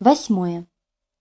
Восьмое.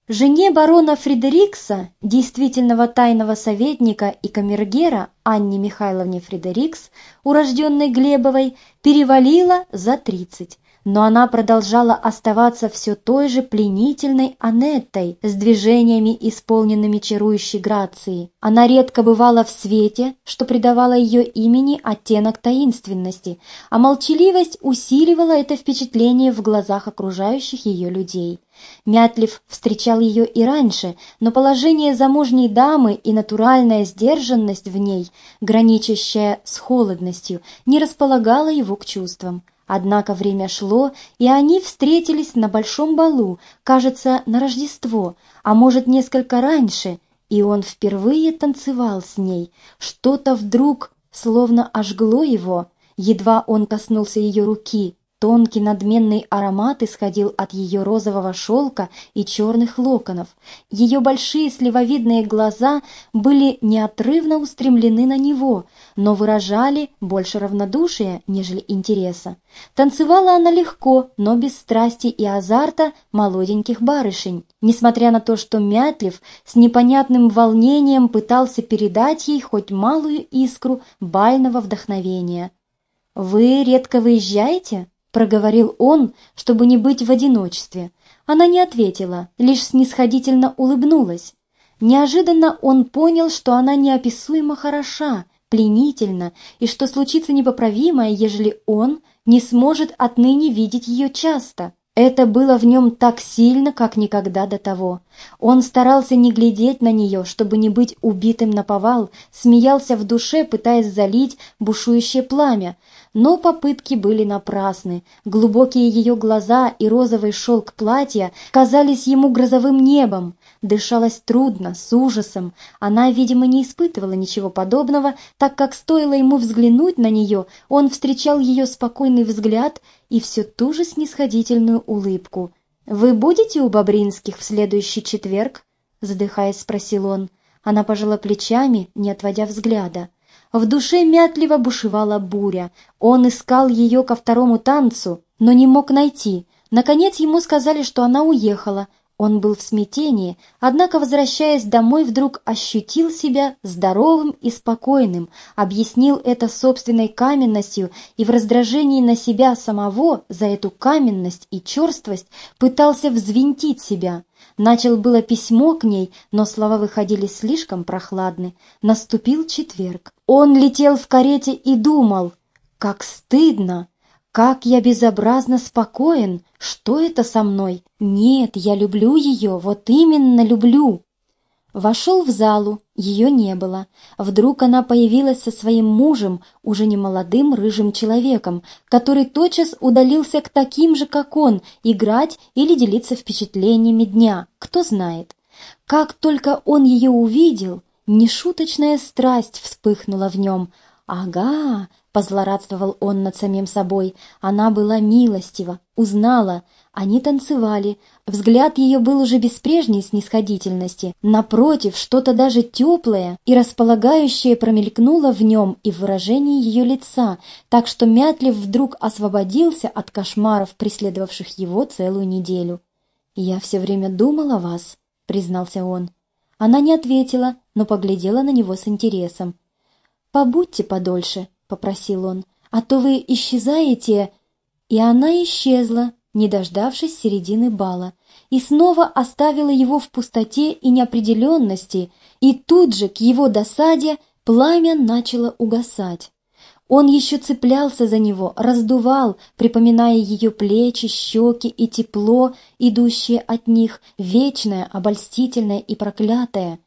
Жене барона Фредерикса, действительного тайного советника и камергера Анне Михайловне Фредерикс, урожденной Глебовой, перевалило за тридцать, но она продолжала оставаться все той же пленительной Анеттой с движениями, исполненными чарующей грацией. Она редко бывала в свете, что придавало ее имени оттенок таинственности, а молчаливость усиливала это впечатление в глазах окружающих ее людей. Мятлив встречал ее и раньше, но положение замужней дамы и натуральная сдержанность в ней, граничащая с холодностью, не располагала его к чувствам. Однако время шло, и они встретились на большом балу, кажется, на Рождество, а может, несколько раньше, и он впервые танцевал с ней. Что-то вдруг словно ожгло его, едва он коснулся ее руки, Тонкий надменный аромат исходил от ее розового шелка и черных локонов. Ее большие сливовидные глаза были неотрывно устремлены на него, но выражали больше равнодушия, нежели интереса. Танцевала она легко, но без страсти и азарта молоденьких барышень. Несмотря на то, что Мятлив с непонятным волнением пытался передать ей хоть малую искру бального вдохновения. «Вы редко выезжаете?» Проговорил он, чтобы не быть в одиночестве. Она не ответила, лишь снисходительно улыбнулась. Неожиданно он понял, что она неописуемо хороша, пленительна, и что случится непоправимое, ежели он не сможет отныне видеть ее часто. Это было в нем так сильно, как никогда до того. Он старался не глядеть на нее, чтобы не быть убитым на повал, смеялся в душе, пытаясь залить бушующее пламя, но попытки были напрасны. Глубокие ее глаза и розовый шелк платья казались ему грозовым небом. Дышалось трудно, с ужасом. Она, видимо, не испытывала ничего подобного, так как стоило ему взглянуть на нее, он встречал ее спокойный взгляд и все ту же снисходительную улыбку. «Вы будете у Бобринских в следующий четверг?» Задыхаясь, спросил он. Она пожала плечами, не отводя взгляда. В душе мятливо бушевала буря. Он искал ее ко второму танцу, но не мог найти. Наконец ему сказали, что она уехала. Он был в смятении, однако, возвращаясь домой, вдруг ощутил себя здоровым и спокойным, объяснил это собственной каменностью и в раздражении на себя самого за эту каменность и черствость пытался взвинтить себя. Начал было письмо к ней, но слова выходили слишком прохладны. Наступил четверг. Он летел в карете и думал, как стыдно, как я безобразно спокоен, что это со мной? Нет, я люблю ее, вот именно люблю. Вошел в залу, ее не было. Вдруг она появилась со своим мужем, уже не молодым рыжим человеком, который тотчас удалился к таким же, как он, играть или делиться впечатлениями дня, кто знает. Как только он ее увидел, нешуточная страсть вспыхнула в нем. «Ага», — позлорадствовал он над самим собой, — «она была милостива, узнала, они танцевали. Взгляд ее был уже без прежней снисходительности. Напротив, что-то даже теплое и располагающее промелькнуло в нем и в выражении ее лица, так что Мятлев вдруг освободился от кошмаров, преследовавших его целую неделю. «Я все время думал о вас», — признался он. Она не ответила, но поглядела на него с интересом. «Побудьте подольше», — попросил он, — «а то вы исчезаете...» И она исчезла, не дождавшись середины бала, и снова оставила его в пустоте и неопределенности, и тут же, к его досаде, пламя начало угасать. Он еще цеплялся за него, раздувал, припоминая ее плечи, щеки и тепло, идущее от них, вечное, обольстительное и проклятое.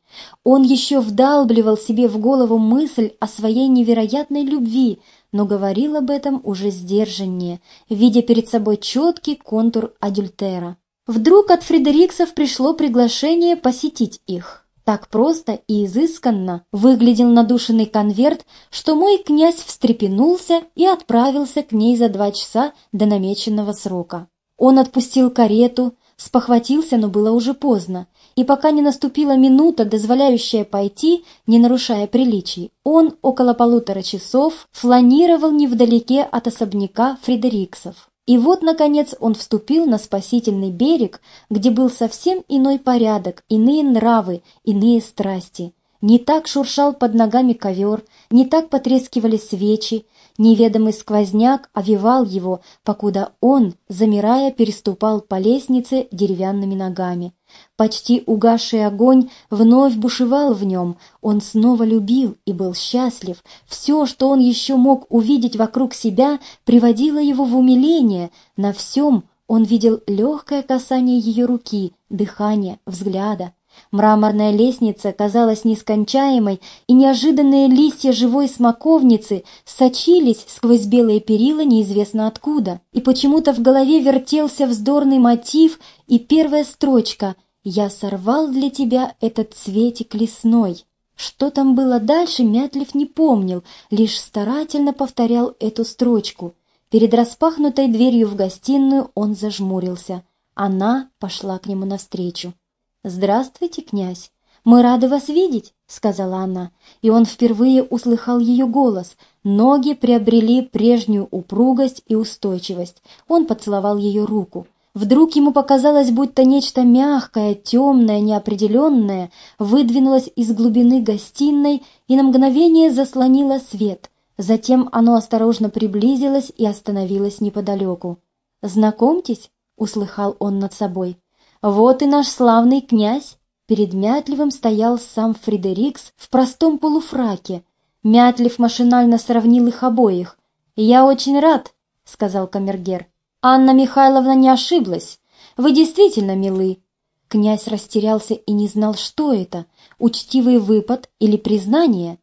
Он еще вдалбливал себе в голову мысль о своей невероятной любви, но говорил об этом уже сдержаннее, видя перед собой четкий контур адюльтера. Вдруг от Фредериксов пришло приглашение посетить их. Так просто и изысканно выглядел надушенный конверт, что мой князь встрепенулся и отправился к ней за два часа до намеченного срока. Он отпустил карету, спохватился, но было уже поздно, и пока не наступила минута, дозволяющая пойти, не нарушая приличий, он около полутора часов фланировал невдалеке от особняка Фредериксов. И вот, наконец, он вступил на спасительный берег, где был совсем иной порядок, иные нравы, иные страсти. Не так шуршал под ногами ковер, не так потрескивали свечи, неведомый сквозняк овивал его, покуда он, замирая, переступал по лестнице деревянными ногами. Почти угасший огонь вновь бушевал в нем, он снова любил и был счастлив. Все, что он еще мог увидеть вокруг себя, приводило его в умиление. На всем он видел легкое касание ее руки, дыхание, взгляда. Мраморная лестница казалась нескончаемой, и неожиданные листья живой смоковницы сочились сквозь белые перила неизвестно откуда. И почему-то в голове вертелся вздорный мотив и первая строчка «Я сорвал для тебя этот цветик лесной». Что там было дальше, Мятлив не помнил, лишь старательно повторял эту строчку. Перед распахнутой дверью в гостиную он зажмурился. Она пошла к нему навстречу. «Здравствуйте, князь! Мы рады вас видеть!» — сказала она, и он впервые услыхал ее голос. Ноги приобрели прежнюю упругость и устойчивость. Он поцеловал ее руку. Вдруг ему показалось, будто нечто мягкое, темное, неопределенное выдвинулось из глубины гостиной и на мгновение заслонило свет. Затем оно осторожно приблизилось и остановилось неподалеку. «Знакомьтесь», — услыхал он над собой, — вот и наш славный князь. Перед Мятливым стоял сам Фредерикс в простом полуфраке. Мятлив машинально сравнил их обоих. «Я очень рад», — сказал камергер. «Анна Михайловна не ошиблась. Вы действительно милы». Князь растерялся и не знал, что это — учтивый выпад или признание.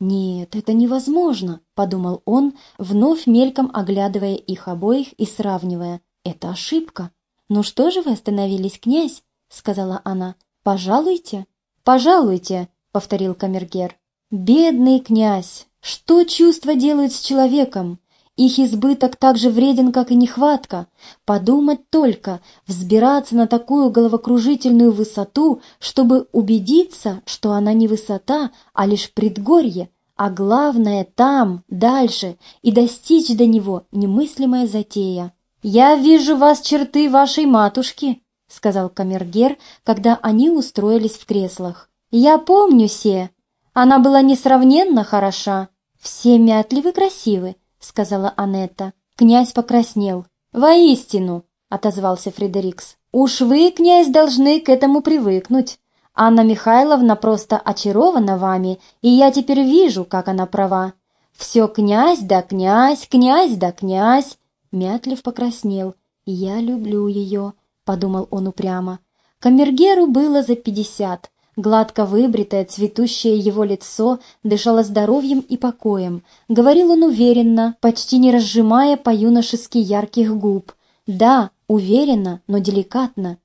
«Нет, это невозможно», — подумал он, вновь мельком оглядывая их обоих и сравнивая. «Это ошибка». «Ну что же вы остановились, князь?» — сказала она. «Пожалуйте». «Пожалуйте», — повторил камергер. «Бедный князь! Что чувства делают с человеком? Их избыток так же вреден, как и нехватка. Подумать только, взбираться на такую головокружительную высоту, чтобы убедиться, что она не высота, а лишь предгорье, а главное там, дальше, и достичь до него немыслимая затея. «Я вижу вас черты вашей матушки», — сказал камергер, когда они устроились в креслах. «Я помню се. Она была несравненно хороша. Все мятливы красивы», — сказала Анетта. Князь покраснел. «Воистину», — отозвался Фредерикс. «Уж вы, князь, должны к этому привыкнуть. Анна Михайловна просто очарована вами, и я теперь вижу, как она права. Все князь да князь, князь да князь, Мятлив покраснел. «Я люблю ее», — подумал он упрямо. Камергеру было за пятьдесят. Гладко выбритое, цветущее его лицо дышало здоровьем и покоем. Говорил он уверенно, почти не разжимая по-юношески ярких губ. «Да, уверенно, но деликатно.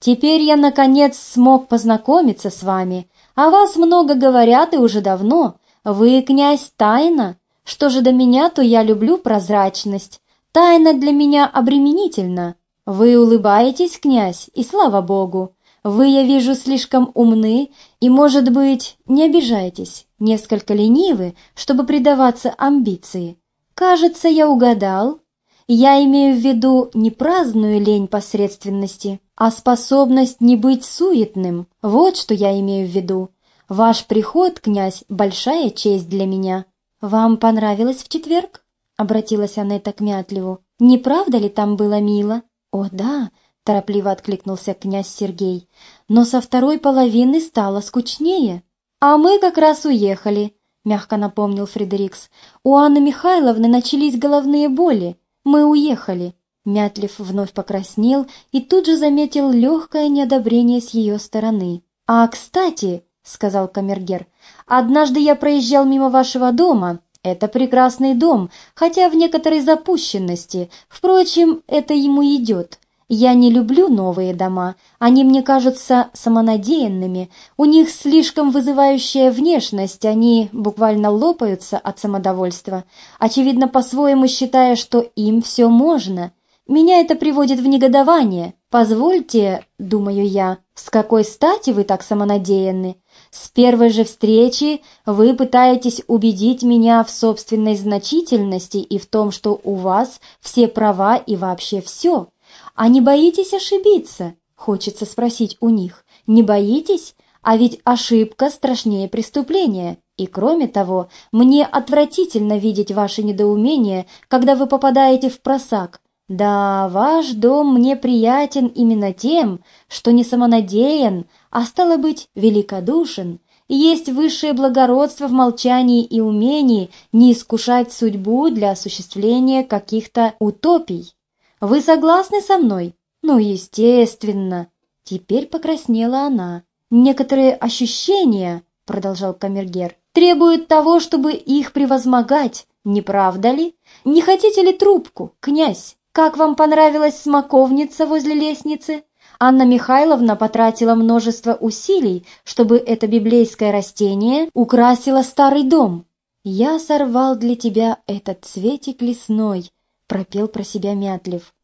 Теперь я, наконец, смог познакомиться с вами. О вас много говорят и уже давно. Вы, князь, тайна. Что же до меня, то я люблю прозрачность. Тайна для меня обременительна. Вы улыбаетесь, князь, и слава богу. Вы, я вижу, слишком умны и, может быть, не обижайтесь, несколько ленивы, чтобы предаваться амбиции. Кажется, я угадал. Я имею в виду не праздную лень посредственности, а способность не быть суетным. Вот что я имею в виду. Ваш приход, князь, большая честь для меня. Вам понравилось в четверг? — обратилась Анетта к Мятлеву. «Не правда ли там было мило?» «О, да!» — торопливо откликнулся князь Сергей. «Но со второй половины стало скучнее». «А мы как раз уехали», — мягко напомнил Фредерикс. «У Анны Михайловны начались головные боли. Мы уехали». Мятлев вновь покраснел и тут же заметил легкое неодобрение с ее стороны. «А, кстати», — сказал камергер, — «однажды я проезжал мимо вашего дома это прекрасный дом, хотя в некоторой запущенности. Впрочем, это ему идет. Я не люблю новые дома, они мне кажутся самонадеянными, у них слишком вызывающая внешность, они буквально лопаются от самодовольства, очевидно, по-своему считая, что им все можно. Меня это приводит в негодование. Позвольте, думаю я, С какой стати вы так самонадеянны? С первой же встречи вы пытаетесь убедить меня в собственной значительности и в том, что у вас все права и вообще все. А не боитесь ошибиться? Хочется спросить у них. Не боитесь? А ведь ошибка страшнее преступления. И кроме того, мне отвратительно видеть ваше недоумение, когда вы попадаете в просак. Да, ваш дом мне приятен именно тем, что не самонадеян, а стало быть, великодушен. Есть высшее благородство в молчании и умении не искушать судьбу для осуществления каких-то утопий. Вы согласны со мной? Ну, естественно. Теперь покраснела она. Некоторые ощущения, продолжал Камергер, требуют того, чтобы их превозмогать, не правда ли? Не хотите ли трубку, князь? Как вам понравилась смоковница возле лестницы? Анна Михайловна потратила множество усилий, чтобы это библейское растение украсило старый дом. «Я сорвал для тебя этот цветик лесной», — пропел про себя Мятлев.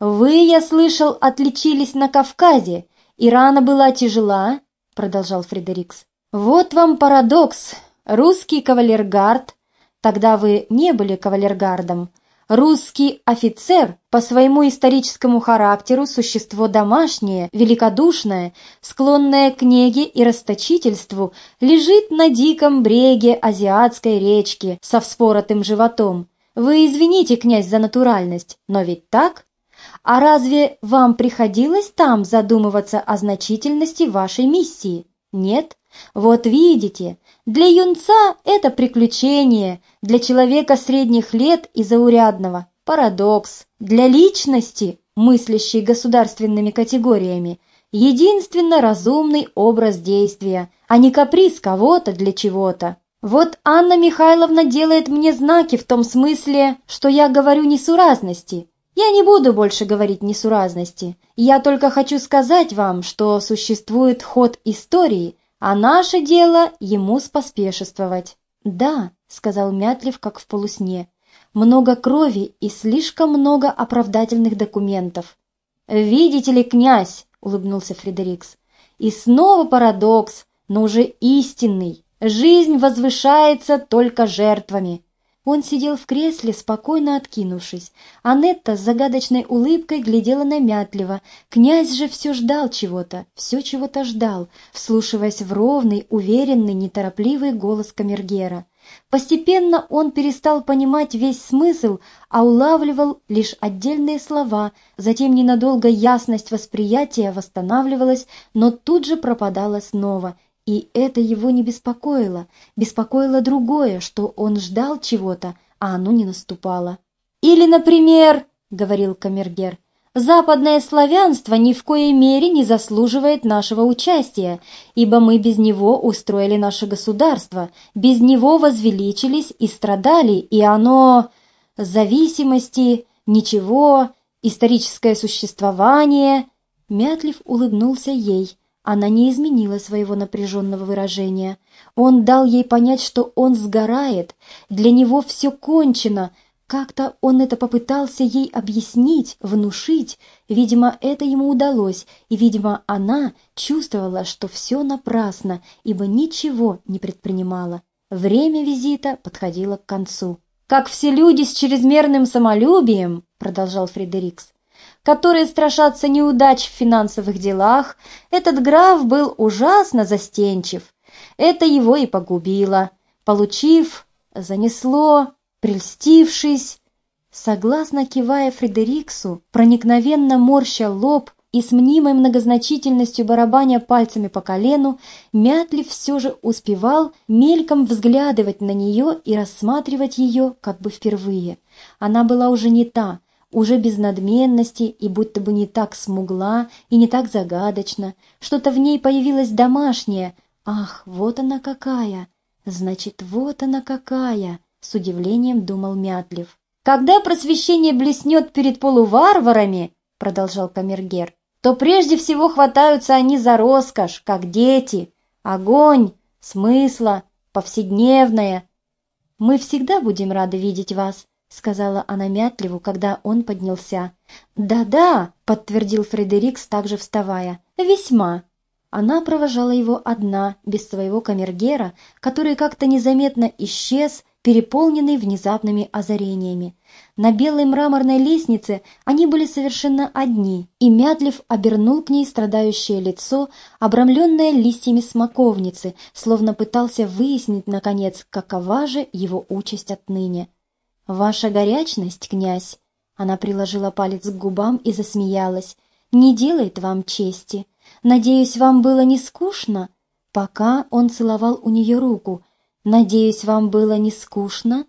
«Вы, я слышал, отличились на Кавказе, и рана была тяжела», — продолжал Фредерикс. «Вот вам парадокс. Русский кавалергард, тогда вы не были кавалергардом, Русский офицер по своему историческому характеру существо домашнее, великодушное, склонное к неге и расточительству, лежит на диком бреге азиатской речки со вспоротым животом. Вы извините, князь, за натуральность, но ведь так? А разве вам приходилось там задумываться о значительности вашей миссии? Нет? Вот видите, для юнца это приключение, для человека средних лет и заурядного – парадокс, для личности, мыслящей государственными категориями, единственно разумный образ действия, а не каприз кого-то для чего-то. Вот Анна Михайловна делает мне знаки в том смысле, что я говорю несуразности. Я не буду больше говорить несуразности. Я только хочу сказать вам, что существует ход истории – а наше дело ему споспешествовать. «Да», — сказал Мятлев, как в полусне, — «много крови и слишком много оправдательных документов». «Видите ли, князь», — улыбнулся Фредерикс, — «и снова парадокс, но уже истинный. Жизнь возвышается только жертвами. Он сидел в кресле, спокойно откинувшись. Анетта с загадочной улыбкой глядела намятливо. Князь же все ждал чего-то, все чего-то ждал, вслушиваясь в ровный, уверенный, неторопливый голос камергера. Постепенно он перестал понимать весь смысл, а улавливал лишь отдельные слова, затем ненадолго ясность восприятия восстанавливалась, но тут же пропадала снова — и это его не беспокоило, беспокоило другое, что он ждал чего-то, а оно не наступало. «Или, например, — говорил Камергер, — западное славянство ни в коей мере не заслуживает нашего участия, ибо мы без него устроили наше государство, без него возвеличились и страдали, и оно... зависимости, ничего, историческое существование...» Мятлив улыбнулся ей — она не изменила своего напряженного выражения. Он дал ей понять, что он сгорает, для него все кончено. Как-то он это попытался ей объяснить, внушить. Видимо, это ему удалось, и, видимо, она чувствовала, что все напрасно, ибо ничего не предпринимала. Время визита подходило к концу. «Как все люди с чрезмерным самолюбием», — продолжал Фредерикс, которые страшатся неудач в финансовых делах, этот граф был ужасно застенчив. Это его и погубило. Получив, занесло, прельстившись, согласно кивая Фредериксу, проникновенно морща лоб и с мнимой многозначительностью барабаня пальцами по колену, Мятлив все же успевал мельком взглядывать на нее и рассматривать ее как бы впервые. Она была уже не та, уже без надменности и будто бы не так смугла и не так загадочно. Что-то в ней появилось домашнее. Ах, вот она какая! Значит, вот она какая! С удивлением думал Мятлев. Когда просвещение блеснет перед полуварварами, продолжал Камергер, то прежде всего хватаются они за роскошь, как дети. Огонь, смысла, повседневное. Мы всегда будем рады видеть вас, — сказала она Мятливу, когда он поднялся. «Да-да», — подтвердил Фредерикс, также вставая, — «весьма». Она провожала его одна, без своего камергера, который как-то незаметно исчез, переполненный внезапными озарениями. На белой мраморной лестнице они были совершенно одни, и Мятлев обернул к ней страдающее лицо, обрамленное листьями смоковницы, словно пытался выяснить, наконец, какова же его участь отныне. «Ваша горячность, князь!» Она приложила палец к губам и засмеялась. «Не делает вам чести. Надеюсь, вам было не скучно?» Пока он целовал у нее руку. «Надеюсь, вам было не скучно?»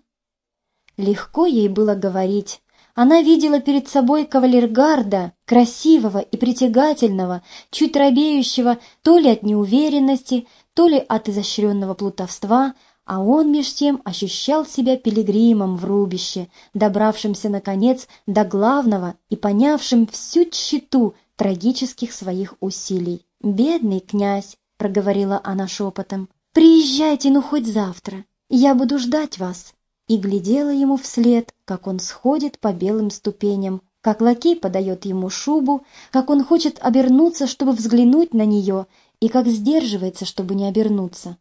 Легко ей было говорить. Она видела перед собой кавалергарда, красивого и притягательного, чуть робеющего то ли от неуверенности, то ли от изощренного плутовства, а он меж тем ощущал себя пилигримом в рубище, добравшимся, наконец, до главного и понявшим всю тщету трагических своих усилий. «Бедный князь», — проговорила она шепотом, — «приезжайте, ну хоть завтра, я буду ждать вас». И глядела ему вслед, как он сходит по белым ступеням, как лакей подает ему шубу, как он хочет обернуться, чтобы взглянуть на нее, и как сдерживается, чтобы не обернуться.